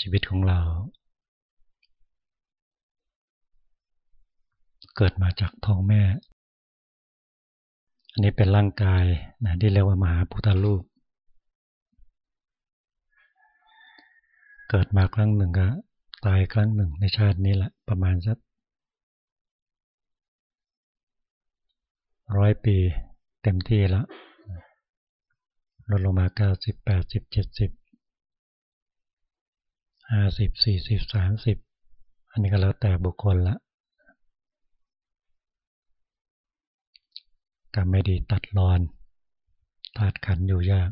ชีวิตของเรา เกิดมาจากท้องแม่ อันนี้เป็นร่างกายนะที่เรียกว่ามหาพุทธรูป เกิดมาครั้งหนึ่งก็ตายครั้งหนึ่งในชาตินี้แหละประมาณสักร้อยปีเต็มที่แล้วลดลงมาเก้าสิบแปดสิบเจ็ดสิบ ห้าสิบสี่สิบสามสิบอันนี้ก็แล้วแต่บุคคลละกรรมไม่ดีตัดรอนธาตุขันอยู่ยาก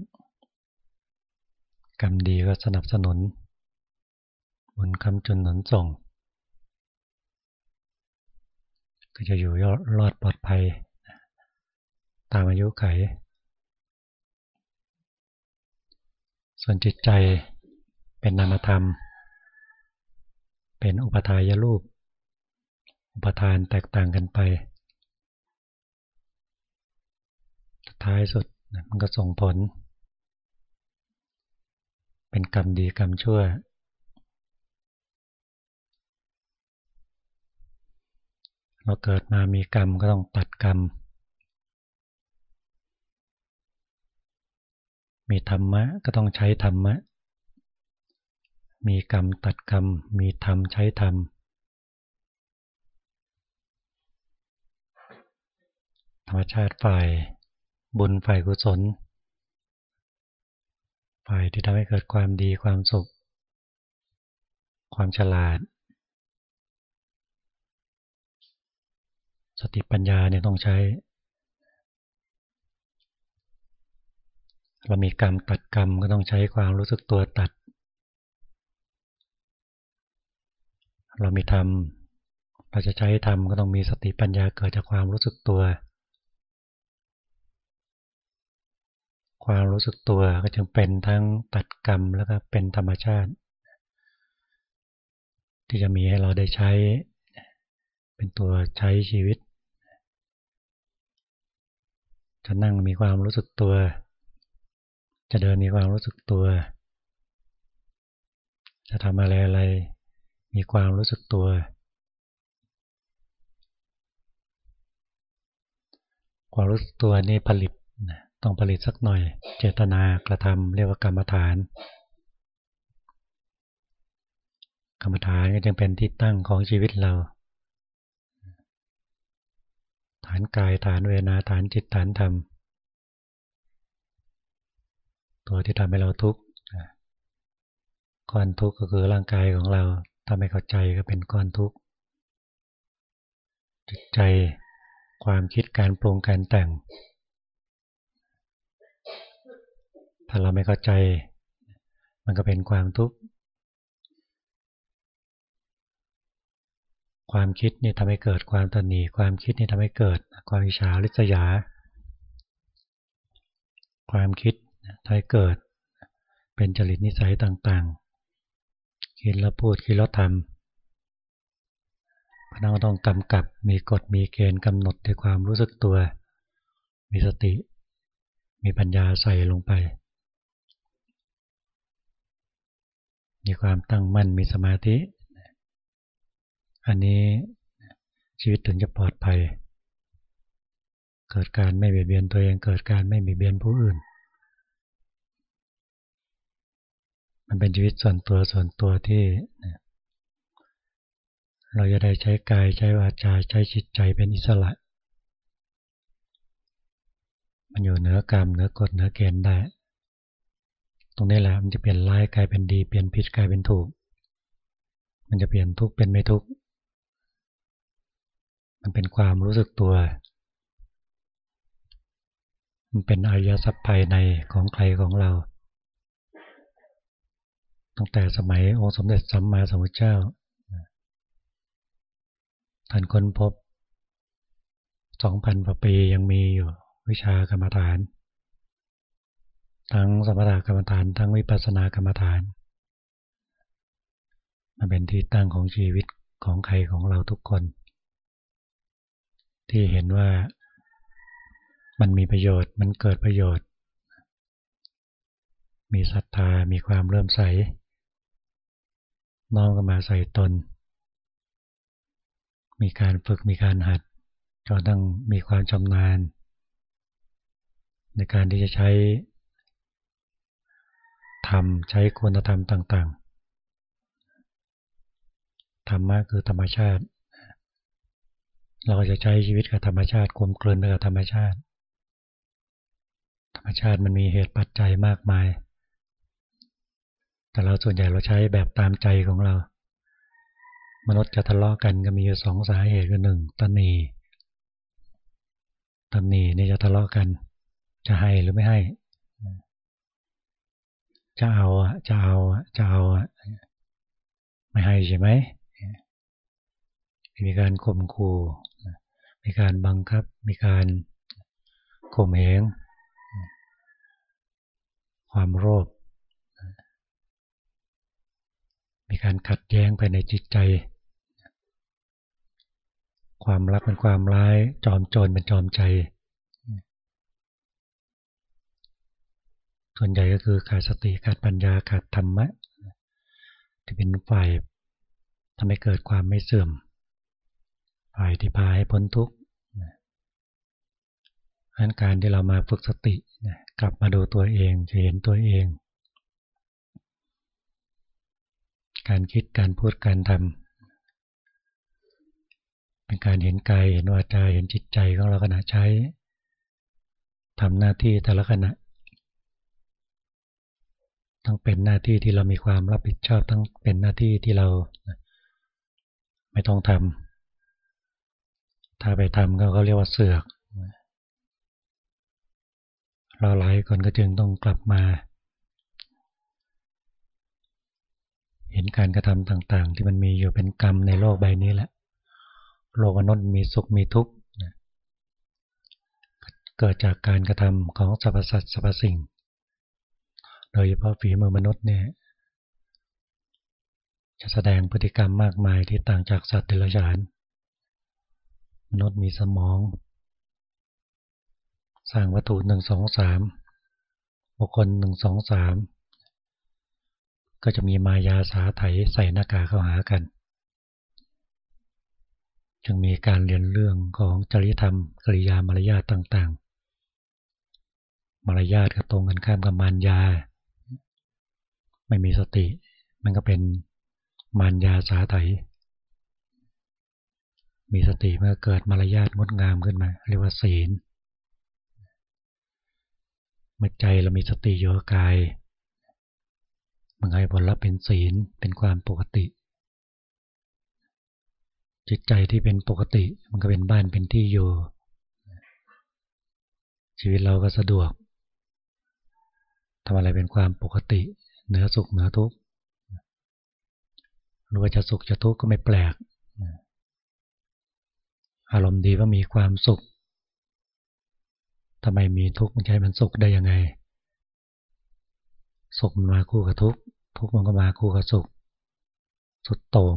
กรรมดีก็สนับสนุนบนคำจุนหนุนส่ง ก็จะอยู่รอดปลอดภัย ตามอายุไข ส่วนจิตใจเป็นนามธรรม เป็นอุปทายรูป อุปทานแตกต่างกันไป ท้ายสุดมันก็ส่งผล เป็นกรรมดีกรรมชั่ว เราเกิดมามีกรรมก็ต้องตัดกรรม มีธรรมะก็ต้องใช้ธรรมะ มีกรรมตัดกรรม มีธรรมใช้ธรรม ธรรมชาติฝ่ายบุญฝ่ายกุศล ฝ่ายที่ทำให้เกิดความดีความสุข ความฉลาด สติปัญญาเนี่ยต้องใช้ เรามีกรรมตัดกรรมก็ต้องใช้ความรู้สึกตัวตัด เรามีธรรม เราจะใช้ธรรมก็ต้องมีสติปัญญาเกิดจากความรู้สึกตัว ความรู้สึกตัวก็จึงเป็นทั้งตัดกรรมแล้วก็เป็นธรรมชาติ ที่จะมีให้เราได้ใช้ เป็นตัวใช้ชีวิตจะนั่งมีความรู้สึกตัว จะเดินมีความรู้สึกตัว จะทำอะไรอะไร มีความรู้สึกตัว ความรู้สึกตัวนี่ผลิตต้องผลิตสักหน่อย เจตนากระทำเรียกว่ากรรมฐาน กรรมฐานก็จึงเป็นที่ตั้งของชีวิตเรา ฐานกายฐานเวนาฐานจิตฐานธรรม ตัวที่ทำให้เราทุกข์ก้อนทุกข์ก็คือร่างกายของเรา ถ้าไม่เข้าใจก็เป็นก้อนทุกข์จิตใจความคิดการปรุงการแต่ง ถ้าเราไม่เข้าใจ มันก็เป็นความทุกข์ความคิดนี่ทำให้เกิดความตนีความคิดนี่ทำให้เกิด ความอิจฉาริษยา ความคิดทำให้เกิด เป็นจริตนิสัยต่างๆ คิดแล้วพูดคิดแล้วทำพนักต้องกำกับมีกฎมีเกณฑ์กำหนดในความรู้สึกตัว มีสติ มีปัญญาใส่ลงไป มีความตั้งมั่นมีสมาธิ อันนี้ชีวิตถึงจะปลอดภัย เกิดการไม่เบียดเบียนตัวเองเกิดการไม่เบียดเบียนผู้อื่น มันเป็นชีวิตส่วนตัวส่วนตัวที่เราจะได้ใช้กายใช้วาจาใช้จิตใจเป็นอิสระ มันอยู่เหนือกรรมเหนือกฎเหนือเกณฑ์ได้ ตรงนี้แหละมันจะเปลี่ยนร้ายกลายเป็นดีเปลี่ยนผิดกลายเป็นถูก มันจะเปลี่ยนทุกข์เป็นไม่ทุกข์ มันเป็นความรู้สึกตัว มันเป็นอายะสัพภายในของใครของเรา ตั้งแต่สมัยองค์สมเด็จสัมมาสัมพุทธเจ้าท่านค้นพบสองพันกว่าปียังมีอยู่วิชากรรมฐาน ทั้งสมถกรรมฐาน ทั้งวิปัสสนากรรมฐานมันเป็นที่ตั้งของชีวิตของใครของเราทุกคน ที่เห็นว่ามันมีประโยชน์มันเกิดประโยชน์ มีศรัทธามีความเริ่มใส น้อมก็มาใส่ตน มีการฝึกมีการหัดจนต้องมีความชำนาญ ในการที่จะใช้ทำใช้คุณธรรมต่างๆ ธรรมะคือธรรมชาติ เราจะใช้ชีวิตกับธรรมชาติกลมกลืนไปกับธรรมชาติ ธรรมชาติมันมีเหตุปัจจัยมากมาย แต่เราส่วนใหญ่เราใช้แบบตามใจของเรา มนุษย์จะทะเลาะกันก็มีอยู่สองสาเหตุคือหนึ่งตันนีตันนีนี่จะทะเลาะกัน จะให้หรือไม่ให้ จะเอาอะจะเอาอะจะเอาอะไม่ให้ใช่ไหมมีการข่มขู่มีการบังคับ มีการข่มเหงความโลภ มีการขัดแย้งภายในจิตใจ ความรักเป็นความร้าย จอมโจรเป็นจอมใจ ส่วนใหญ่ก็คือขาดสติขาดปัญญาขาดธรรมะที่เป็นฝ่ายทำให้เกิดความไม่เสื่อม ฝ่ายที่พาให้พ้นทุกข์อันการที่เรามาฝึกสติกลับมาดูตัวเองจะเห็นตัวเอง การคิดการพูดการทำเป็นการเห็นกายเห็นวาจาเห็นจิตใจของเราขณะใช้ทำหน้าที่แต่ละขณะทั้งเป็นหน้าที่ที่เรามีความรับผิดชอบทั้งเป็นหน้าที่ที่เราไม่ต้องทำถ้าไปทำก็เขาเรียกว่าเสือกเราหลายคนก็จึงต้องกลับมา เห็นการกระทำต่างๆ ที่มันมีอยู่เป็นกรรมในโลกใบนี้แหละ โลกมนุษย์มีสุขมีทุกข์เกิดจากการกระทำของสรรพสัตว์สรรพสิ่ง โดยเฉพาะฝีมือมนุษย์เนี่ยจะแสดงพฤติกรรมมากมายที่ต่างจากสัตว์เดรัจฉาน มนุษย์มีสมอง สร้างวัตถุหนึ่งสองสามบุคคลหนึ่งสองสาม ก็จะมีมายาสาไถใส่หน้ากากเข้าหากัน จึงมีการเรียนเรื่องของจริยธรรมกริยามารยาทต่างๆ มารยาทก็ตรงกันข้ามกับมารยา ไม่มีสติ มันก็เป็นมารยาสาไถ มีสติเมื่อเกิดมารยาทงดงามขึ้นมา เรียกว่าศีลเมื่อใจเรามีสติโยกาย มันให้ผลลัพธ์เป็นศีลเป็นความปกติ จิตใจที่เป็นปกติ มันก็เป็นบ้านเป็นที่อยู่ ชีวิตเราก็สะดวกทำอะไรเป็นความปกติ เหนือสุขเหนือทุกข์หรือว่าจะสุขจะทุกข์ก็ไม่แปลก อารมณ์ดีว่ามีความสุขทำไมมีทุกข์มันใช้มันสุขได้ยังไง สุขมันมาคู่กับทุกข์ทุกข์มันก็มาคู่กับสุข สุดตรง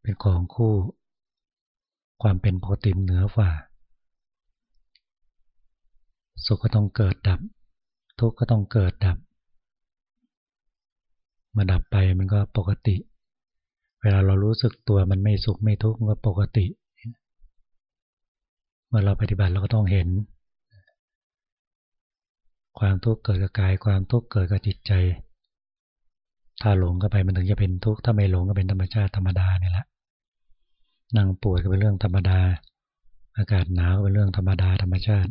เป็นของคู่ ความเป็นปกติเหนือฝ่า สุขก็ต้องเกิดดับ ทุกข์ก็ต้องเกิดดับมาดับไปมันก็ปกติ เวลาเรารู้สึกตัวมันไม่สุขไม่ทุกข์มันก็ปกติ เมื่อเราปฏิบัติเราก็ต้องเห็น ความทุกข์เกิดกับกาย ความทุกข์เกิดกับจิตใจ ถ้าหลงก็ไปมันถึงจะเป็นทุกข์ถ้าไม่หลงก็เป็นธรรมชาติธรรมดาเนี่ยแหละนั่งปวดก็เป็นเรื่องธรรมดา อากาศหนาวก็เป็นเรื่องธรรมดาธรรมชาติ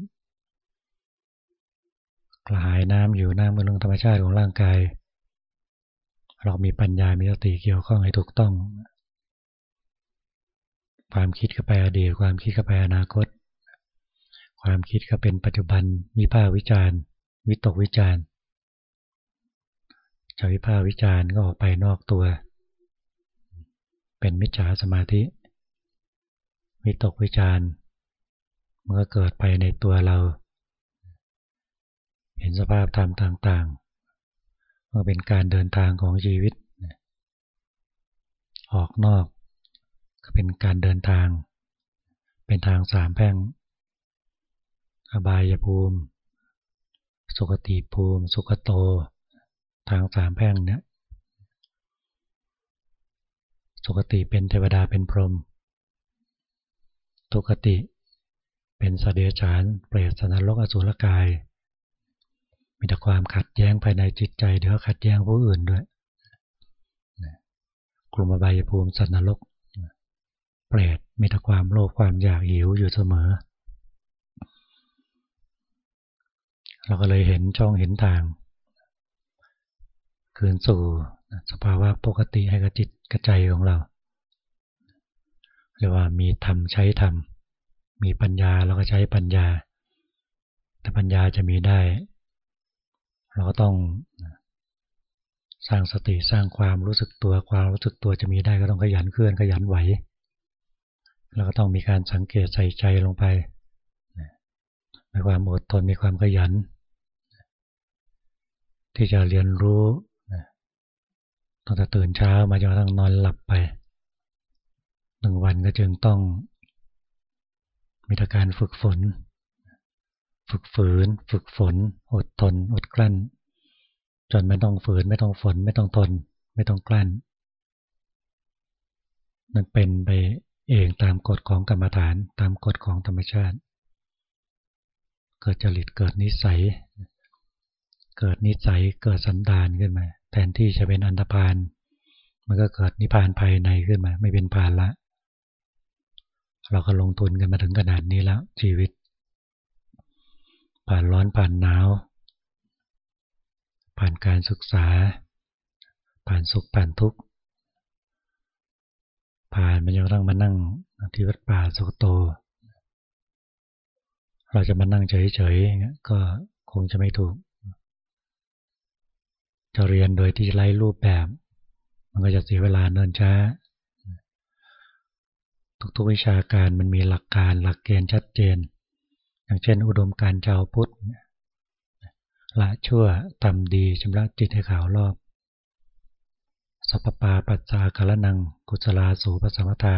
กระหายน้ำอยู่น้ำเป็นเรื่องธรรมชาติของร่างกาย เรามีปัญญา มีสติเกี่ยวข้องให้ถูกต้อง ความคิดก็ไปอดีต ความคิดก็ไปอนาคต ความคิดก็เป็นปัจจุบัน มีภาควิจารณ์ วิตกวิจารจะวิภาวิจารก็ออกไปนอกตัว เป็นมิจฉาสมาธิ วิตกวิจารมันก็เกิดไปในตัวเรา เห็นสภาพธรรมต่างๆก็เป็นการเดินทางของชีวิต ออกนอกก็เป็นการเดินทาง เป็นทางสามแพ่ง อบายภูมิ สุขติภูมิ สุขโต ทางสามแพ่งเนี่ยสุคติเป็นเทวดาเป็นพรหมทุกติเป็นสเดชานเปรตสนรกอสุรกาย มีแต่ความขัดแย้งภายในจิตใจเดี๋ยวขัดแย้งผู้อื่นด้วยกลุ่มอบายภูมิสัตว์นรก เปรตมีแต่ความโลภความอยากหิวอยู่เสมอ เราก็เลยเห็นช่องเห็นทาง คืนสู่สภาวะปกติให้กับจิตกระใจของเราเรียกว่ามีธรรมใช้ธรรม มีปัญญาเราก็ใช้ปัญญา แต่ปัญญาจะมีได้ เราก็ต้องสร้างสติสร้างความรู้สึกตัวความรู้สึกตัวจะมีได้ก็ต้องขยันเคลื่อนขยันไหวแล้วก็ต้องมีการสังเกตใส่ใจลงไป มีความอดทนมีความขยัน ที่จะเรียนรู้ตั้งแต่ตื่นเช้ามาจนกระทั่งนอนหลับไปหนึ่งวันก็จึงต้อง มีการฝึกฝน ฝึกฝืน ฝึกฝน อดทน อดกลั้น จนไม่ต้องฝืน ไม่ต้องฝน ไม่ต้องทน ไม่ต้องกลั้นมันเป็นไปเองตามกฎของกรรมฐาน ตามกฎของธรรมชาติ เกิดจริตเกิดนิสัยเกิดนิสัยเกิดสันดานขึ้นมา แทนที่จะเป็นอันธพาลมันก็เกิดนิพพานภายในขึ้นมา ไม่เป็นภานละ เราก็ลงทุนกันมาถึงขนาดนี้แล้ว ชีวิต ผ่านร้อนผ่านหนาว ผ่านการศึกษา ผ่านสุขผ่านทุกข์ผ่านมันยังต้องมานั่งที่วัดป่าสุโต เราจะมานั่งเฉยๆก็คงจะไม่ถูก จะเรียนโดยที่ไร้รูปแบบ มันก็จะเสียเวลาเนินช้า ทุกๆวิชาการมันมีหลักการหลักเกณฑ์ชัดเจน อย่างเช่น อุดมการชาวพุทธละชั่วทำดีชำระจิตให้ขาวรอบสัพปาปัจจาคารนัง กุศลาสูปสัมตา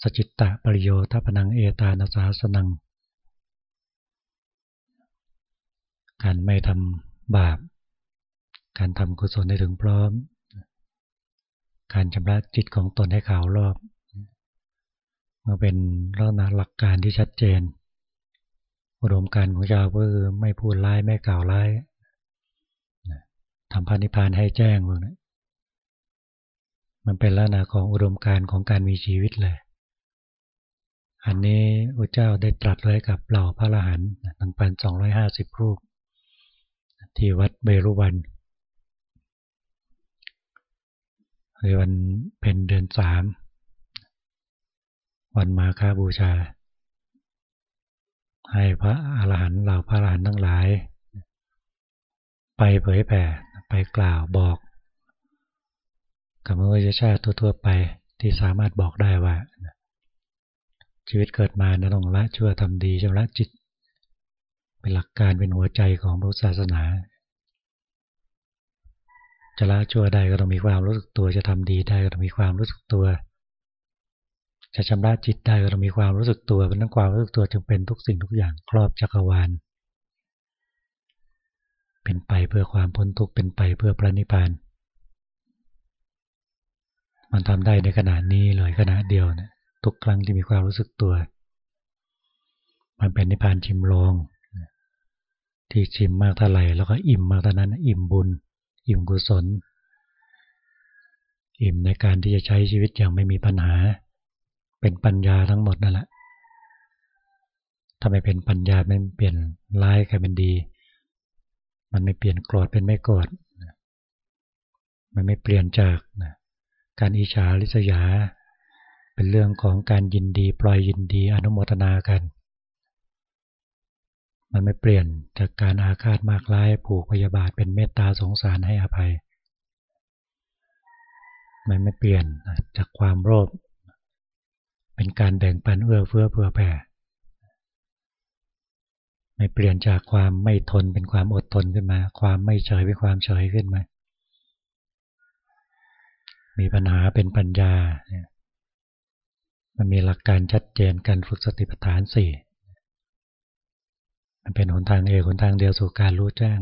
สจิตตะปริโยทัพนังเอตานาสาสนัง การไม่ทำบาป การทำกุศลให้ถึงพร้อม การชำระจิตของตนให้ขาวรอบมาเป็นลักษณะหลักการที่ชัดเจน อุดมการของเจ้าก็คือไม่พูดร้ายไม่กล่าวร้ายทำพานิพานให้แจ้งพวกนี้มันเป็นลักษณะของอุดมการของการมีชีวิตเลย อันนี้พระเจ้าได้ตรัสไว้กับเหล่าพระอรหันต์ทั้งพันสองร้อยห้าสิบรูป ที่วัดเบรุวัน ในวันเป็นเดือนสาม วันมาคาบูชา ให้พระอาหารหันต์เหล่าพระอาหารหันต์ทั้งหลาย ไปเผยแผ่ไปกล่าวบอกกับมนุษยชาติทั่วๆไปที่สามารถบอกได้ว่า ชีวิตเกิดมานะต้องละชั่วทำดีชำระจิต เป็นหลักการเป็นหัวใจของพุทธศาสนา จะละชั่วได้ก็ต้องมีความรู้สึกตัว จะทำดีได้ก็ต้องมีความรู้สึกตัว จะชำระจิตได้เรามีความรู้สึกตัวเป็นทั้งความรู้สึกตัวจึงเป็นทุกสิ่งทุกอย่างครอบจักรวาล เป็นไปเพื่อความพ้นทุกข์เป็นไปเพื่อพระนิพพาน มันทำได้ในขณะนี้เลยขณะเดียวนะทุกครั้งที่มีความรู้สึกตัว มันเป็นนิพพานชิมลองที่ชิมมากเท่าไหร่แล้วก็อิ่มมากเท่านั้นอิ่มบุญ อิ่มกุศล อิ่มในการที่จะใช้ชีวิตอย่างไม่มีปัญหา เป็นปัญญาทั้งหมดนั่นแหละถ้าไม่เป็นปัญญาไม่เปลี่ยนร้ายกลายเป็นดี มันไม่เปลี่ยนโกรธเป็นไม่โกรธมันไม่เปลี่ยนจากการอิจฉาริษยา เป็นเรื่องของการยินดีปล่อยยินดีอนุโมทนากัน มันไม่เปลี่ยนจากการอาฆาตมากร้ายผูกพยาบาทเป็นเมตตาสงสารให้อภัย มันไม่เปลี่ยนจากความโลภเป็นการแบ่งปันเอื้อเฟื้อเผื่อแผ่ไม่เปลี่ยนจากความไม่ทนเป็นความอดทนขึ้นมา ความไม่เฉยเป็นความเฉยขึ้นมา มีปัญหาเป็นปัญญา มันมีหลักการชัดเจนการฝึกสติปัฏฐานสี่ มันเป็นหนทางเอกหนทางเดียวสู่การรู้แจ้ง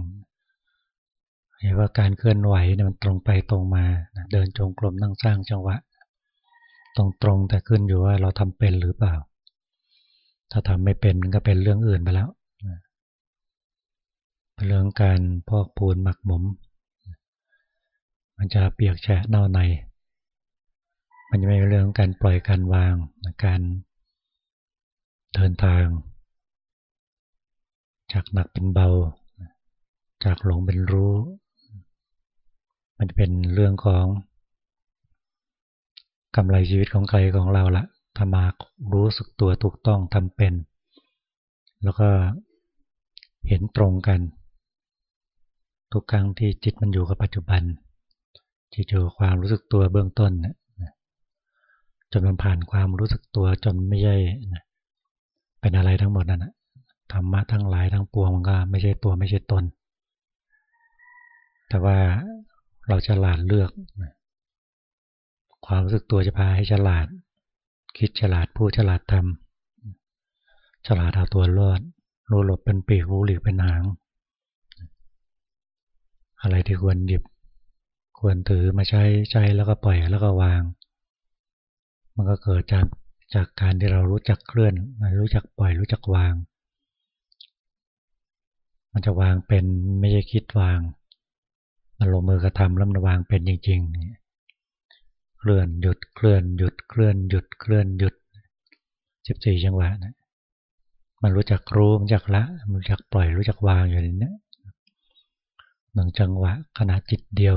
เห็นว่าการเคลื่อนไหวเนี่ยมันตรงไปตรงมา เดินจงกรมนั่งสร้างจังหวะ ตรงตรงแต่ขึ้นอยู่ว่าเราทำเป็นหรือเปล่า ถ้าทำไม่เป็นก็เป็นเรื่องอื่นไปแล้วเป็นเรื่องการพอกปูนหมักหมม มันจะเปียกแฉะเน่าใน มันจะไม่เป็นเรื่องการปล่อยการวาง การเดินทาง จากหนักเป็นเบา จากหลงเป็นรู้ มันจะเป็นเรื่องของกำไรชีวิตของใครของเราละถ้ามารู้สึกตัวถูกต้องทำเป็น แล้วก็เห็นตรงกันทุกครั้งที่จิตมันอยู่กับปัจจุบัน จิตอยู่ความรู้สึกตัวเบื้องต้นจนมันผ่านความรู้สึกตัวจนไม่ใช่เป็นอะไรทั้งหมดนั่น ธรรมะทั้งหลายทั้งปวงมันก็ไม่ใช่ตัวไม่ใช่ตน แต่ว่าเราจะหลาดเลือก ความรู้สึกตัวจะพาให้ฉลาด คิดฉลาดพูดฉลาดทำฉลาดเอาตัวรอดรู้หลบเป็นปีกรู้หลีกเป็นหาง อะไรที่ควรหยิบ ควรถือมาใช้ใช้แล้วก็ปล่อยแล้วก็วาง มันก็เกิดจากจากการที่เรารู้จักเคลื่อน รู้จักปล่อยรู้จักวาง มันจะวางเป็นไม่ใช่คิดวาง มันลงมือกระทำแล้วมันวางเป็นจริงๆ เคลื่อนหยุดเคลื่อนหยุดเคลื่อนหยุดเคลื่อนหยุดสิบสี่จังหวะนะมันรู้จักรู้มันจักละมันรู้จักปล่อยรู้จักวางอยู่ในนี้หนึ่งจังหวะขณะจิตเดียว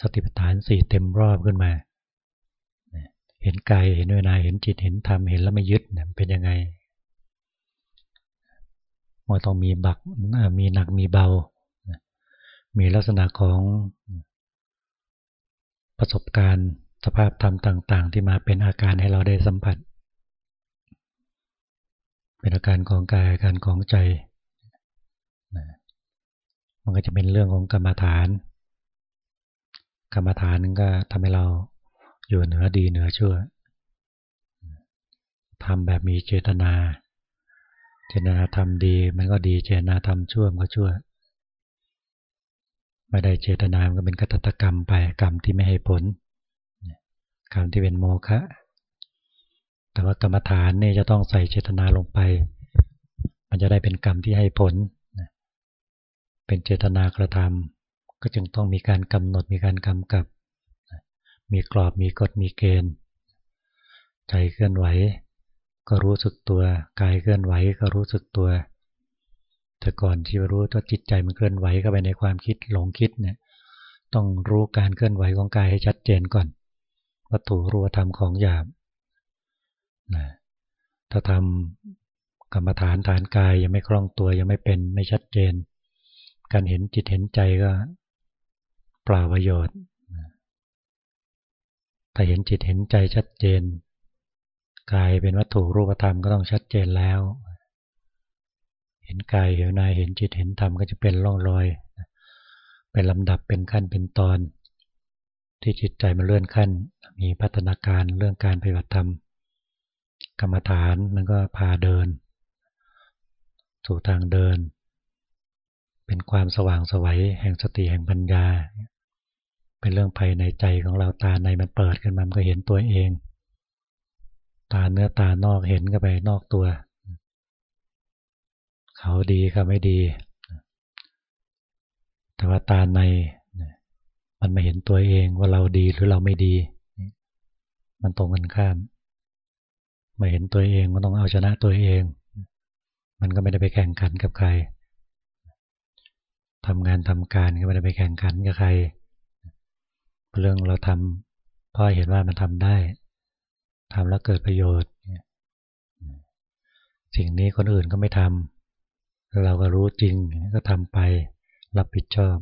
สติปัฏฐานสี่เต็มรอบขึ้นมาเห็นกายเห็นเวนาเห็นจิตเห็นธรรมเห็นแล้วไม่ยึดเป็นยังไง มันต้องมีบักมีหนักมีเบา มีลักษณะของประสบการณ์สภาพธรรมต่าง ๆ ที่มาเป็นอาการให้เราได้สัมผัส เป็นอาการของกายอาการของใจ มันก็จะเป็นเรื่องของกรรมฐาน กรรมฐานนึงก็ทำให้เราอยู่เหนือดีเหนือชั่วทำแบบมีเจตนา เจตนาทำดีมันก็ดี เจตนาทำชั่วมันก็ชั่ว ไม่ได้เจตนา มันก็เป็นกตตกรรมไปกรรมที่ไม่ให้ผล กรรมที่เป็นโมฆะแต่ว่ากรรมฐานนี่จะต้องใส่เจตนาลงไป มันจะได้เป็นกรรมที่ให้ผล เป็นเจตนากระทำก็จึงต้องมีการกำหนดมีการกำกับ มีกรอบมีกฎมีเกณฑ์ ใจเคลื่อนไหว ก็รู้สึกตัวกายเคลื่อนไหวก็รู้สึกตัว แต่ก่อนที่จะรู้ว่าจิตใจมันเคลื่อนไหวเข้าไปในความคิดหลงคิดเนี่ยต้องรู้การเคลื่อนไหวของกายให้ชัดเจนก่อน วัตถุรู้ธรรมของหยาบนะถ้าทำกรรมฐานฐานกายยังไม่คล่องตัวยังไม่เป็นไม่ชัดเจน การเห็นจิตเห็นใจก็เปล่าประโยชน์ถ้าเห็นจิตเห็นใจชัดเจน กายเป็นวัตถุรูปธรรมก็ต้องชัดเจนแล้ว เห็นกายเห็นนายเห็นจิตเห็นธรรมก็จะเป็นร่องรอย เป็นลำดับเป็นขั้นเป็นตอน ที่จิตใจมันเลื่อนขั้น มีพัฒนาการเรื่องการปฏิบัติธรรมกรรมฐานมันก็พาเดิน สู่ทางเดิน เป็นความสว่างสวัยแห่งสติแห่งปัญญา เป็นเรื่องภายในใจของเราตาในมันเปิดขึ้นมามันก็เห็นตัวเอง ตาเนื้อตานอกเห็นก็ไปนอกตัว เขาดีก็ไม่ดี แต่ว่าตาในมันมาเห็นตัวเองว่าเราดีหรือเราไม่ดี มันตรงกันข้าม มาเห็นตัวเองก็ต้องเอาชนะตัวเอง มันก็ไม่ได้ไปแข่งขันกับใครทำงานทำการก็ไม่ได้ไปแข่งขันกับใคร เรื่องเราทำพราะเห็นว่ามันทำได้ ทำแล้วเกิดประโยชน์ สิ่งนี้คนอื่นก็ไม่ทำเราก็รู้จริงก็ทำไปรับผิดชอบ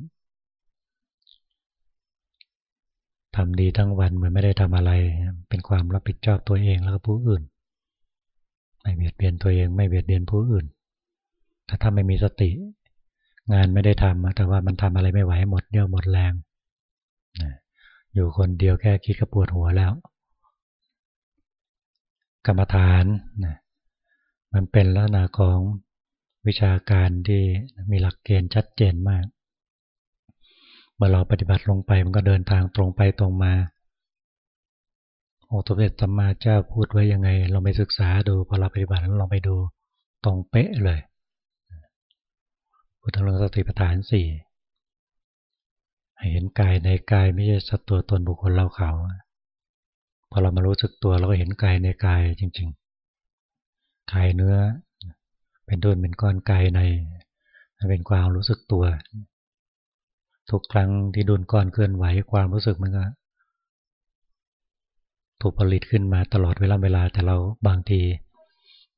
ทำดีทั้งวันเหมือนไม่ได้ทำอะไร เป็นความรับผิดชอบตัวเองแล้วก็ผู้อื่น ไม่เบียดเบียนตัวเอง ไม่เบียดเบียนผู้อื่นแต่ถ้าไม่มีสติ งานไม่ได้ทำแต่ว่ามันทำอะไรไม่ไหวหมดเดี่ยวหมดแรงอยู่คนเดียวแค่คิดก็ปวดหัวแล้ว กรรมฐานนะมันเป็นลักษณะของวิชาการที่มีหลักเกณฑ์ชัดเจนมาก เมื่อเราปฏิบัติลงไปมันก็เดินทางตรงไปตรงมาโอ้สมเด็จสัมมาเจ้าพูดไว้ยังไง เราไปศึกษาดูพอเราปฏิบัติแล้วเราไปดูตรงเป๊ะเลยพุทธลังสติปัฏฐานสี่เห็นกายในกายไม่ใช่สัตว์ตัวตนบุคคลเราเขา พอเรามารู้สึกตัวเราก็เห็นกายในกายจริงๆกายเนื้อ เป็นด้วนเป็นก้อนกายในเป็นความรู้สึกตัว ทุกครั้งที่ดุนก้อนเคลื่อนไหวความรู้สึกมันก็ถูกผลิตขึ้นมาตลอดเวลาเวลาแต่เราบางที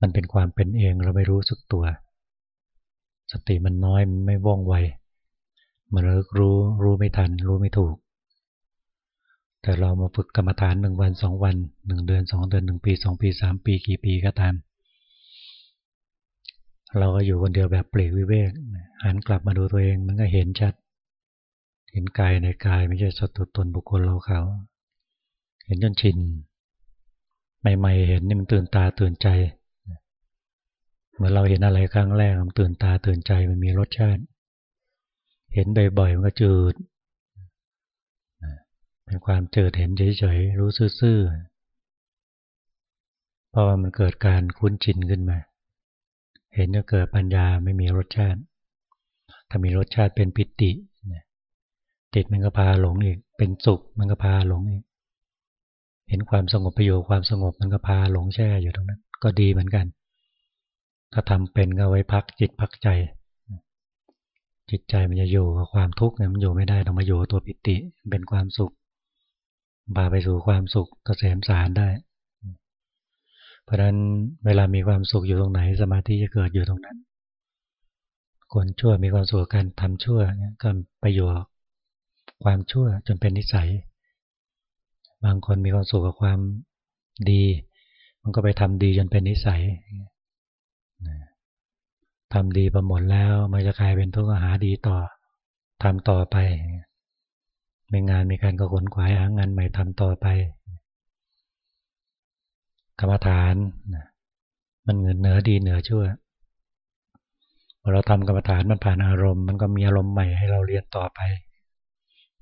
มันเป็นความเป็นเองเราไม่รู้สึกตัว สติมันน้อยมันไม่ว่องไวมันเลิกรู้รู้ไม่ทัน รู้ไม่ถูก แต่เรามาฝึกกรรมฐานหนึ่งวันสองวันหนึ่งเดือนสองเดือนหนึ่งปีสองปีสามปีกี่ปีก็ตาม เราก็อยู่คนเดียวแบบเปลีกวิเวกหันกลับมาดูตัวเองมันก็เห็นชัด เห็นกายในกายไม่ใช่สัตว์ตนบุคคลเราเขา เห็นจนชินใหม่ๆเห็นนี่มันตื่นตาตื่นใจเมื่อเราเห็นอะไรครั้งแรกมันตื่นตาตื่นใจมันมีรสชาติ เห็นบ่อยๆมันก็จืด ความเจอเห็นเฉยๆ รู้ซื่อๆ เพราะว่ามันเกิดการคุ้นชินขึ้นมา เห็นจะเกิดปัญญาไม่มีรสชาติ ถ้ามีรสชาติเป็นปิติติดมันก็พาหลงอีก เป็นสุขมันก็พาหลงอีก เห็นความสงบประโยชน์ความสงบมันก็พาหลงแช่อยู่ตรงนั้น ก็ดีเหมือนกัน ถ้าทำเป็นก็ไว้พักจิตพักใจ จิตใจมันจะอยู่กับความทุกข์เนี่ยมันอยู่ไม่ได้ต้องมาอยู่ตัวปิติเป็นความสุข พาไปสู่ความสุขกเกษมสารได้ เพราะฉะนั้นเวลามีความสุขอยู่ตรงไหน สมาธิจะเกิดอยู่ตรงนั้น คนชั่วมีความสุขการทำชั่วก็ไปอยู่ความชั่วจนเป็นนิสัย บางคนมีความสุขกับความดี มันก็ไปทำดีจนเป็นนิสัยทำดีประหมดแล้วมันจะกลายเป็นทุกข์หาดีต่อทำต่อไป มีงานมีการกระขนขวายหางานใหม่ทำต่อไปกรรมฐานมันเงินเหนือดีเหนือชั่วพอเราทำกรรมฐานมันผ่านอารมณ์ มันก็มีอารมณ์ใหม่ให้เราเรียนต่อไป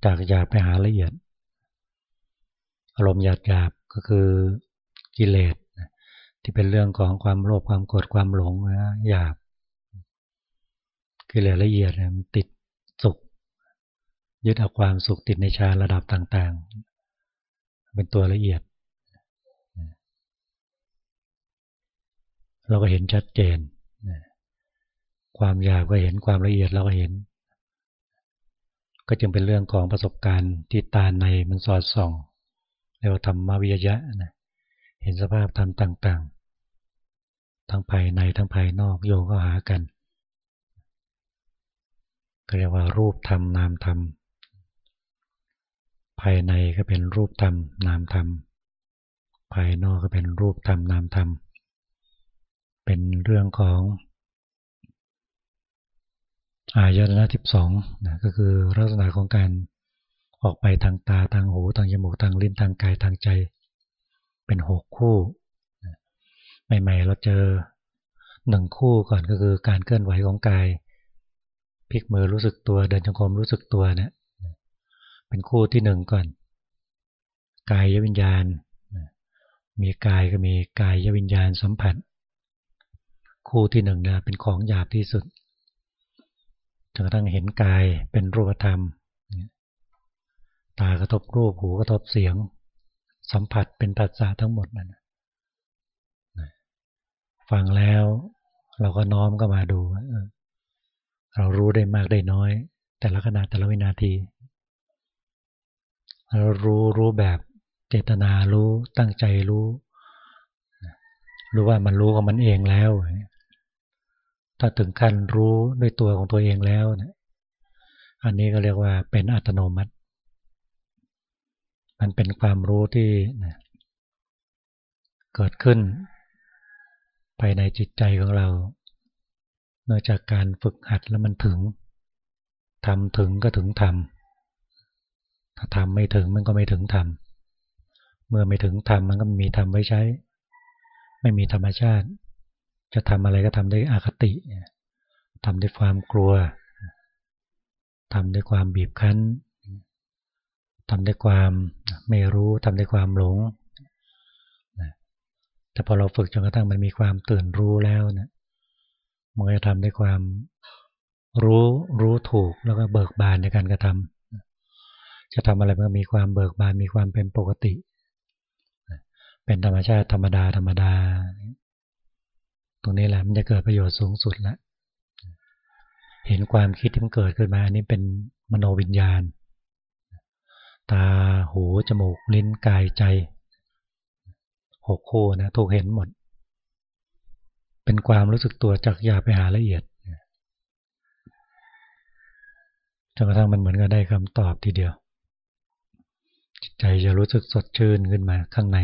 จากหยาบไปหาละเอียด อารมณ์หยาบหยาบก็คือกิเลสที่เป็นเรื่องของความโลภความโกรธความหลงนะหยาบกิเลสละเอียดมันติดสุข ยึดเอาความสุขติดในฌานระดับต่างๆ เป็นตัวละเอียด เราก็เห็นชัดเจน ความอยากก็เห็นความละเอียดเราก็เห็น ก็จึงเป็นเรื่องของประสบการณ์ที่ตาในมันสอดส่องเรียกว่าธรรมวิยยะนะเห็นสภาพธรรมต่าง ๆ ทั้งภายในทั้งภายนอกโยงก็หากันเรียกว่ารูปธรรมนามธรรม ภายในก็เป็นรูปธรรมนามธรรม ภายนอกก็เป็นรูปธรรมนามธรรม เป็นเรื่องของอายตนะทิบสองนะก็คือลักษณะของการออกไปทางตาทางหูทางจมูกทางลิ้นทางกายทางใจ เป็นหกคู่ใหม่ๆเราเจอหนึ่งคู่ก่อนก็คือการเคลื่อนไหวของกายพลิกมือรู้สึกตัวเดินจงกรมรู้สึกตัวเนี่ย เป็นคู่ที่หนึ่งก่อน กายยวิญญาณ มีกายก็มีกายยวิญญาณสัมผัส คู่ที่หนึ่งนี่ยเป็นของหยาบที่สุดจนกระทั่งเห็นกายเป็นรูปธรรม ตากระทบรูปหูกระทบเสียง สัมผัสเป็นปัจจาทั้งหมดนั่นฟังแล้วเราก็น้อมก็มาดู เรารู้ได้มากได้น้อย แต่ละขณะแต่ละวินาที รู้รู้แบบเจตนารู้ตั้งใจรู้รู้ว่ามันรู้ของมันเองแล้ว ถ้าถึงขั้นรู้ด้วยตัวของตัวเองแล้วอันนี้ก็เรียกว่าเป็นอัตโนมัติ มันเป็นความรู้ที่เกิดขึ้น ภายในจิตใจของเรา เนื่องจากการฝึกหัดแล้วมันถึงทำถึงก็ถึงทำ ถ้าทำไม่ถึงมันก็ไม่ถึงทำเมื่อไม่ถึงทำมันก็มีทำไว้ใช้ ไม่มีธรรมชาติ จะทำอะไรก็ทำด้วยอคติทำด้วยความกลัวทำด้วยความบีบคั้นทำด้วยความไม่รู้ทำด้วยความหลงแต่พอเราฝึกจนกระทั่งมันมีความตื่นรู้แล้วเนะมันก็จะทำด้วยความรู้รู้ถูกแล้วก็เบิกบานในการกระทำ จะทำอะไรมันมีความเบิกบานมีความเป็นปกติ เป็นธรรมชาติธรรมดาธรรมดา ตรงนี้แหละมันจะเกิดประโยชน์สูงสุดแล้วเห็นความคิดที่มันเกิดขึ้นมาอันนี้เป็นมโนวิญญาณ ตาหูจมูกลิ้นกายใจหกคู่นะถูกเห็นหมด เป็นความรู้สึกตัวจากยาไปหาละเอียดจนกระทั่งมันเหมือนกับได้คำตอบทีเดียว ใจจะรู้สึกสดชื่นขึ้นมาข้างใน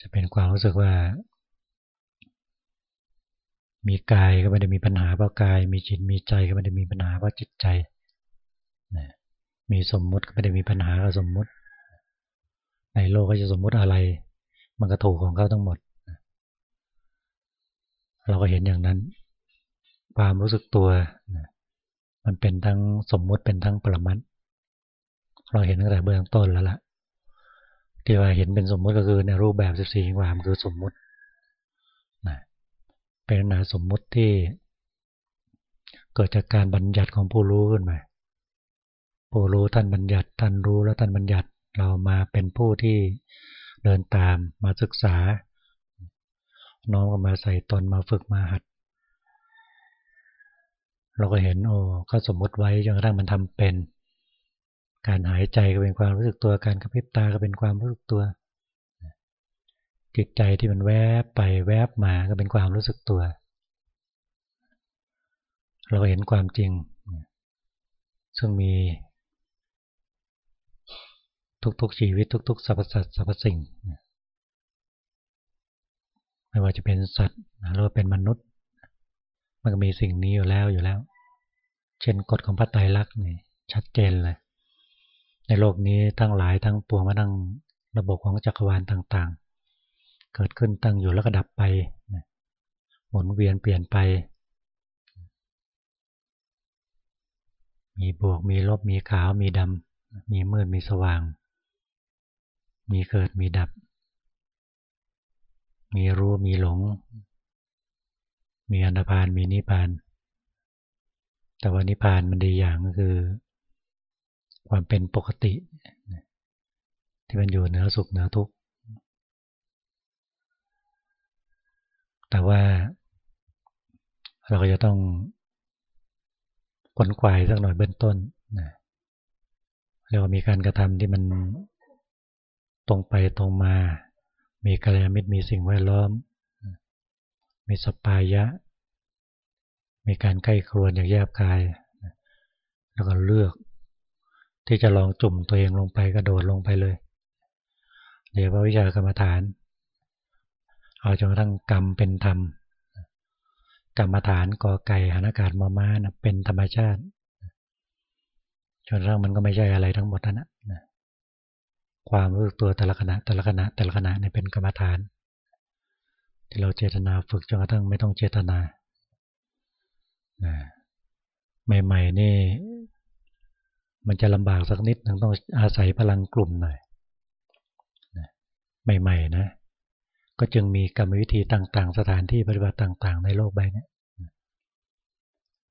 จะเป็นความรู้สึกว่า มีกายก็ไม่ได้มีปัญหาเพราะกาย มีจิตมีใจก็ไม่ได้มีปัญหาเพราะจิตใจมีสมมุติก็ไม่ได้มีปัญหากับสมมุติ ในโลกก็จะสมมุติอะไร มันก็ถูกของเขาทั้งหมด เราก็เห็นอย่างนั้น ความรู้สึกตัว มันเป็นทั้งสมมุติเป็นทั้งปรมัต เราเห็นตั้งแต่เบื้องต้นแล้วล่ะ ที่ว่าเห็นเป็นสมมุติก็คือในรูปแบบสิบสี่ความคือสมมุตินะเป็นนาสมมุติที่ เกิดจากการบัญญัติของผู้รู้ขึ้นมาผู้รู้ท่านบัญญัติท่านรู้แล้วท่านบัญญัติเรามาเป็นผู้ที่เดินตามมาศึกษา น้องก็มาใส่ตนมาฝึกมาหัด เราก็เห็นโอ้ก็สมมติไว้จนกระทั่งมันทำเป็น การหายใจก็เป็นความรู้สึกตัว การกระพริบตาก็เป็นความรู้สึกตัวจิตใจที่มันแวบไปแวบมาก็เป็นความรู้สึกตัว เราเห็นความจริง ซึ่งมีทุกๆชีวิตทุกๆสรรพสัตว์สรรพสิ่ง ไม่ว่าจะเป็นสัตว์หรือว่าเป็นมนุษย์ มันก็มีสิ่งนี้อยู่แล้วอยู่แล้ว เช่นกฎของพระไตรลักษณ์นี่ชัดเจนเลย ในโลกนี้ทั้งหลายทั้งปวงมาทั้งระบบของจักรวาลต่างๆ เกิดขึ้นตั้งอยู่แล้วก็ดับไปหมุนเวียนเปลี่ยนไป มีบวกมีลบมีขาวมีดำมีมืดมีสว่าง มีเกิดมีดับ มีรู้มีหลง มีอนาพานมีนิพาน แต่ว่านิพานมันดีอย่างก็คือ ความเป็นปกติ ที่มันอยู่เหนือสุขเหนือทุกข์แต่ว่าเราก็จะต้องขวนขวายสักหน่อยเบื้องต้นนะเรียกว่ามีการกระทำที่มันตรงไปตรงมา มีกัลยาณมิตรมีสิ่งแวดล้อม มีสปายะ มีการใกล้ครวนอย่างแยบกาย แล้วก็เลือก ที่จะลองจุ่มตัวเองลงไปกระโดดลงไปเลย เดี๋ยวพระวิชากรรมฐาน เอาจนกระทั่งกรรมเป็นธรรม กรรมฐานกอไก่หันอากาศมามานะเป็นธรรมชาติจนร่างมันก็ไม่ใช่อะไรทั้งหมดนั่นนะความรู้ตัวแต่ละขณะแต่ละขณะแต่ละขณะเนี่ยเป็นกรรมฐาน ที่เราเจตนาฝึกจนกระทั่งไม่ต้องเจตนาใหม่ๆนี่ มันจะลำบากสักนิดนึงต้องอาศัยพลังกลุ่มหน่อยใหม่ๆนะ ก็จึงมีกรรมวิธีต่างๆ สถานที่ปฏิบัติต่าง ๆ ในโลกใบนี้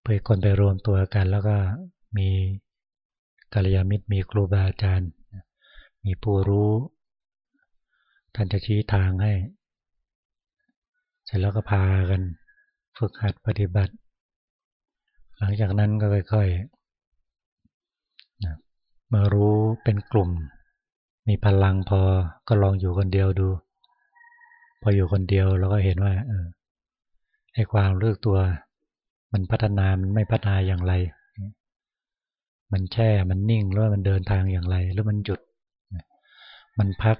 เพื่อคนไปรวมตัวกัน แล้วก็มีกัลยาณมิตรมีครูบาอาจารย์ มีผู้รู้ ท่านจะชี้ทางให้ เสร็จแล้วก็พากัน ฝึกหัดปฏิบัติ หลังจากนั้นก็ค่อย ๆ มารู้เป็นกลุ่ม มีพลังพอก็ลองอยู่คนเดียวดู พออยู่คนเดียวเราก็เห็นว่าเออให้ความรู้ตัว มันพัฒนามันไม่พัฒนาอย่างไร มันแช่มันนิ่งหรือว่ามันเดินทางอย่างไร หรือมันหยุด มันพัก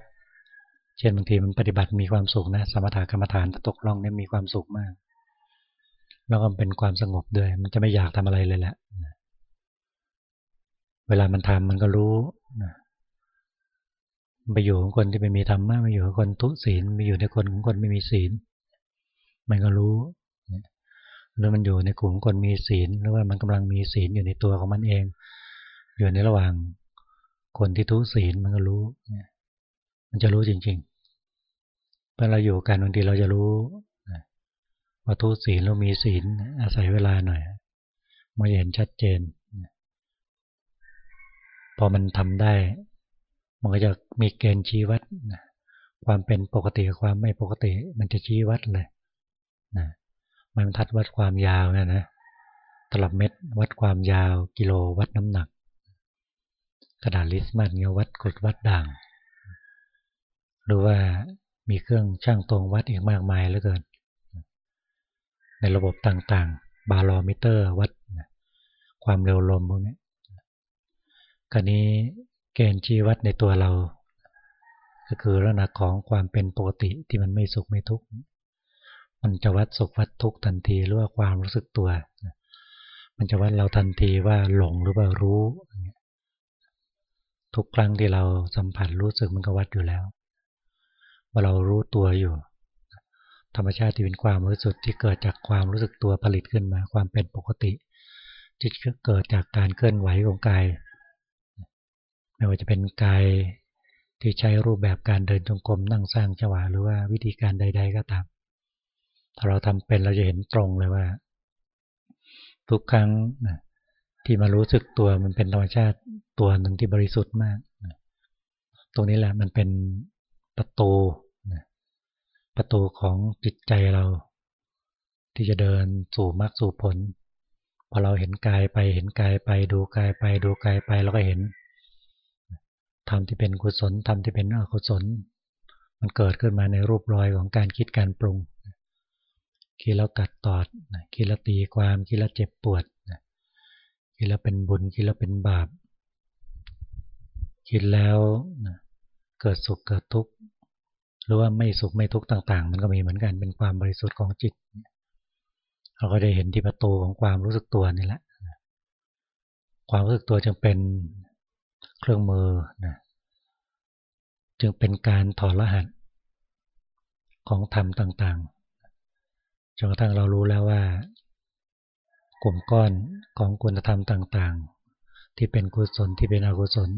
เช่นบางทีมันปฏิบัติมีความสุขนะ สมถะกรรมฐานตกล่องเนี่ยมีความสุขมาก แล้วก็เป็นความสงบด้วย มันจะไม่อยากทำอะไรเลยแหละ เวลามันทำมันก็รู้นะไปอยู่ของคนที่ไม่มีธรรมะไปอยู่กับคนทุศีลไปอยู่ในคนของคนไม่มีศีล มันก็รู้หรือมันอยู่ในกลุ่มคนมีศีลหรือว่ามันกำลังมีศีลอยู่ในตัวของมันเอง อยู่ในระหว่างคนที่ทุศีลมันก็รู้มันจะรู้จริงๆเมื่อเราอยู่กันบางทีเราจะรู้ว่าทุศีลเรามีศีลอาศัยเวลาหน่อยมาเห็นชัดเจน พอมันทำได้ มันก็จะมีเกณฑ์ชี้วัดนะความเป็นปกติความไม่ปกติ มันจะชี้วัดเลยนะบรรทัดวัดความยาวนะนะตลับเม็ดวัดความยาวกิโลวัดน้ำหนัก กระดาษลิสต์มันเงี้ยวัดกรดวัดด่าง หรือว่ามีเครื่องชั่งตวงวัดอีกมากมายเหลือเกิน ในระบบต่างๆ บารอมิเตอร์วัดความเร็วลมพวกนี้ กรนี้เกณฑ์ชี้วัดในตัวเรา ก็คือลักษณะของความเป็นปกติที่มันไม่สุขไม่ทุกข์มันจะวัดสุขวัดทุกข์ทันทีหรือว่าความรู้สึกตัว มันจะวัดเราทันทีว่าหลงหรือว่ารู้ ทุกครั้งที่เราสัมผัสรู้สึกมันก็วัดอยู่แล้ว ว่าเรารู้ตัวอยู่ ธรรมชาติที่เป็นความรู้สึกที่เกิดจากความรู้สึกตัวผลิตขึ้นมา ความเป็นปกติที่เกิดจากการเคลื่อนไหวของกาย ไม่ว่าจะเป็นกายที่ใช้รูปแบบการเดินจงกรมนั่งสร้างจังหวะหรือว่าวิธีการใด ๆ ก็ตาม ถ้าเราทำเป็นเราจะเห็นตรงเลยว่า ทุกครั้งที่มารู้สึกตัวมันเป็นธรรมชาติตัวหนึ่งที่บริสุทธิ์มาก ตรงนี้แหละมันเป็นประตูประตูของจิตใจเรา ที่จะเดินสู่มรรคสู่ผลพอเราเห็นกายไปเห็นกายไปดูกายไปดูกายไปเราก็เห็น ธรรมที่เป็นกุศลธรรมที่เป็นอกุศล มันเกิดขึ้นมาในรูปรอยของการคิดการปรุงคิดแล้วกัดตอดคิดแล้วตีความคิดแล้วเจ็บปวดคิดแล้วเป็นบุญคิดแล้วเป็นบาป คิดแล้วเกิดสุขเกิดทุกข์หรือว่าไม่สุขไม่ทุกข์ต่าง ๆ มันก็มีเหมือนกันเป็นความบริสุทธิ์ของจิต เราก็ได้เห็นที่ประตูของความรู้สึกตัวนี่แหละ ความรู้สึกตัวจึงเป็น เครื่องมือนะจึงเป็นการถอดรหัส ของธรรมต่างๆจนกระทั่งเรารู้แล้วว่า กลุ่มก้อนของคุณธรรมต่างๆ ที่เป็นกุศลที่เป็นอกุศล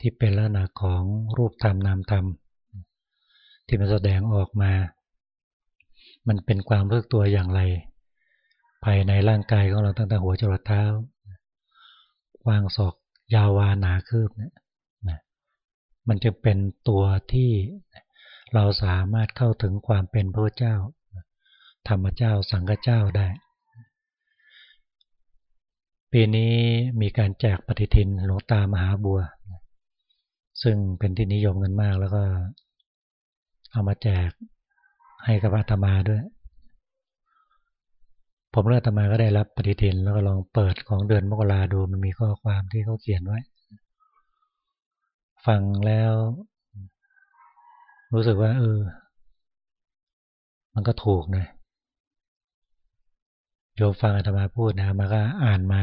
ที่เป็นลักษณะของรูปธรรมนามธรรม ที่มันแสดงออกมา มันเป็นความรู้ตัวอย่างไร ภายในร่างกายของเราตั้งแต่หัวจรดเท้าวางศอก ยาวานาคืบเนี่ยมันจะเป็นตัวที่เราสามารถเข้าถึงความเป็นพระเจ้า ธรรมเจ้าสังฆเจ้าได้ ปีนี้มีการแจกปฏิทินหลวงตามหาบัว ซึ่งเป็นที่นิยมกันมากแล้วก็เอามาแจกให้กับอาตมาด้วย ผมเลือกอาตมาก็ได้รับปฏิทิน แล้วก็ลองเปิดของเดือนมกราดูมันมีข้อความที่เขาเขียนไว้ ฟังแล้ว รู้สึกว่า เออ มันก็ถูกนะโยมฟังอาตมาพูดนะมาก็อ่านมา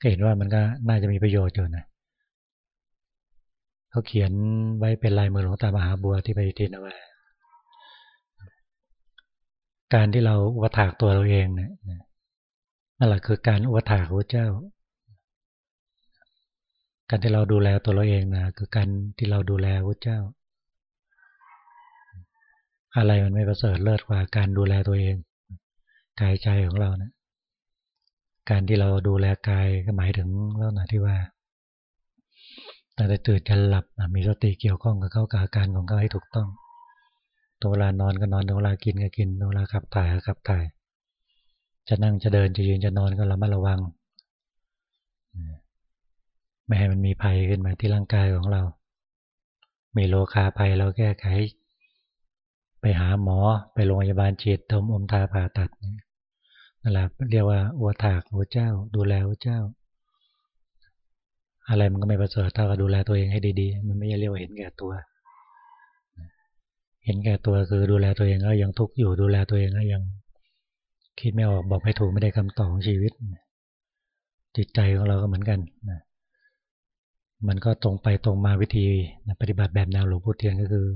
ก็เห็นว่ามันก็น่าจะมีประโยชน์อยู่นะเขาเขียนไว้เป็นลายมือหลวงตามหาบัวที่ไปทินเอาไว้ การที่เราอุปถากตัวเราเองเนี่ยนั่นแหละคือการอุปถากพระเจ้า การที่เราดูแลตัวเราเองนะคือการที่เราดูแลพระเจ้า อะไรมันไม่ประเสริฐเลิศกว่าการดูแลตัวเอง กายใจของเรานะการที่เราดูแลกายก็หมายถึงแล้วนะที่ว่าตั้งแต่ตื่นจนหลับมีสติเกี่ยวข้องกับเขากับอาการของเขาให้ถูกต้อง ตัวเวลานอนก็นอนตัวเวลากินก็กินตัวเวลาขับถ่ายก็ขับถ่าย จะนั่งจะเดินจะยืนจะนอนก็ระมัดระวัง ไม่ให้มันมีภัยขึ้นมาที่ร่างกายของเรา มีโลคาภัยเราแก้ไข ไปหาหมอไปโรงพยาบาลฉีดทมอมทาผ่าตัดนั่นแหละเรียกว่าอวถากหัวเจ้า ดูแลหัวเจ้า อะไรมันก็ไม่ประเสริฐถ้าเราดูแลตัวเองให้ดีๆ มันไม่ใช่เรียกว่าเห็นแก่ตัว เห็นแก่ตัวคือดูแลตัวเองแล้วยังทุกข์อยู่ดูแลตัวเองแล้วยัง คิดไม่ออกบอกไม่ถูกไม่ได้คำตอบของชีวิต จิตใจของเราก็เหมือนกันนะมันก็ตรงไปตรงมาวิธีปฏิบัติแบบแนวหลวงพ่อเทียนก็คือ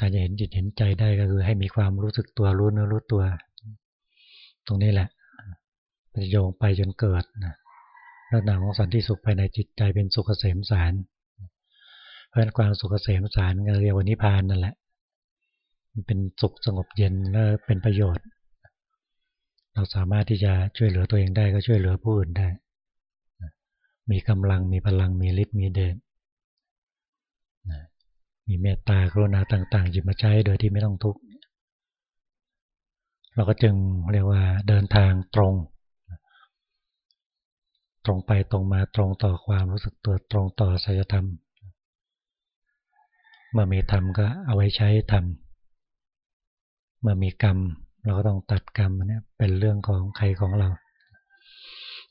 การจะเห็นจิตเห็นใจได้ก็คือ ให้มีความรู้สึกตัวรู้เนื้อรู้ตัว ตรงนี้แหละจะโยงไปจนเกิดนะลักษณะของสันติสุขภายในจิตใจเป็นสุขเกษมสารเพราะฉะนั้นความสุขเกษมสารเรียกว่านิพพานนั่นแหละ มันเป็นสุขสงบเย็นและเป็นประโยชน์ เราสามารถที่จะช่วยเหลือตัวเองได้ก็ช่วยเหลือผู้อื่นได้ มีกำลังมีพลังมีฤทธิ์มีเดชมีเมตตากรุณาต่าง ๆ หยิบมาใช้โดยที่ไม่ต้องทุกข์เราก็จึงเรียกว่าเดินทางตรง ตรงไปตรงมาตรงต่อความรู้สึกตัวตรงต่อสัจธรรมเมื่อมีธรรมก็เอาไว้ใช้ธรรม เมื่อมีกรรม เราก็ต้องตัดกรรมนี่เป็นเรื่องของใครของเรา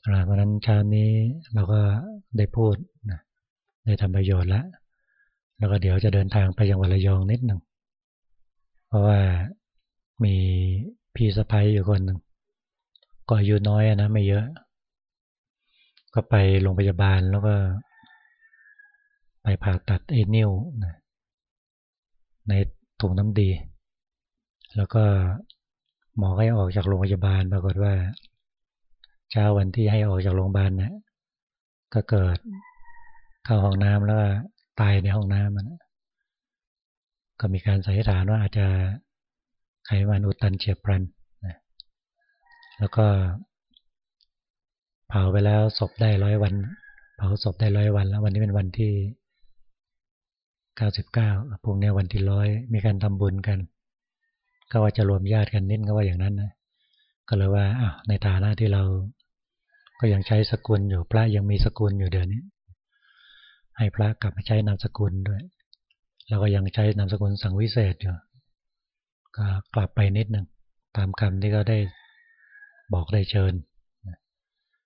เพราะนั้นเช้านี้เราก็ได้พูดได้ทำประโยชน์แล้วแล้วก็เดี๋ยวจะเดินทางไปยังวัดระยองนิดหนึ่งเพราะว่ามีพี่สะพ้ยอยู่คนหนึ่งก็อายุน้อยนะไม่เยอะ ก็ไปโรงพยาบาลแล้วก็ ไปผ่าตัดเอนิ้วในถุงน้ำดี แล้วก็หมอให้ออกจากโรงพยาบาลปรากฏว่า เช้าวันที่ให้ออกจากโรงพยาบาลนะก็เกิดเข้าห้องน้ำแล้วก็ตายในห้องน้ำมันก็มีการสันนิษฐานว่าอาจจะไขมันอุดตันเฉียบพลันนะแล้วก็เผาไปแล้วศพได้ร้อยวัน เผาศพได้ร้อยวัน แล้ววันนี้เป็นวันที่เก้าสิบเก้าพวกนี้วันที่ร้อยมีการทำบุญกัน ก็ว่าจะรวมญาติกันนิดก็ว่าอย่างนั้นนะก็เลยว่าอ้าวในฐานะที่เรา ก็ยังใช้สกุลอยู่พระยังมีสกุลอยู่เดือนนี้ ให้พระกลับมาใช้นามสกุลด้วยแล้วก็ยังใช้นามสกุลสังวิเศษอยู่ก็กลับไปนิดหนึ่งตามคำที่เขาได้บอกได้เชิญ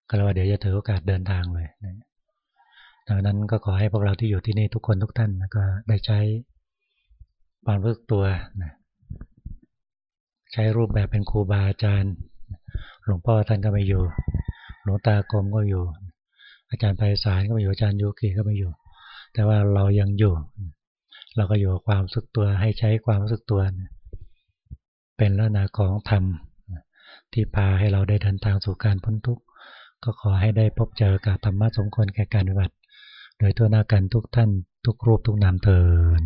ก็เลยว่าเดี๋ยวจะถือโอกาสเดินทางเลยดังนั้นก็ขอให้พวกเราที่อยู่ที่นี่ทุกคนทุกท่านก็ได้ใช้ความรู้ตัวนะ ช้รูปแบบเป็นครูบาอาจารย์ หลวงพ่อท่านก็ไม่อยู่ หลวงตากรมก็อยู่ อาจารย์ไพศาลก็ไม่อยู่อาจารย์ยุกีก็ไม่อยู่ แต่ว่าเรายังอยู่ เราก็อยู่ความรู้สึกตัวให้ใช้ความรู้สึกตัว เป็นลักษณะของธรรมที่พาให้เราได้เดินทางสู่การพ้นทุกข์ก็ขอให้ได้พบเจอกับธรรมะสมควรแก่การปฏิบัติ โดยทั่วหน้ากันทุกท่านทุกรูปทุกนามเทิน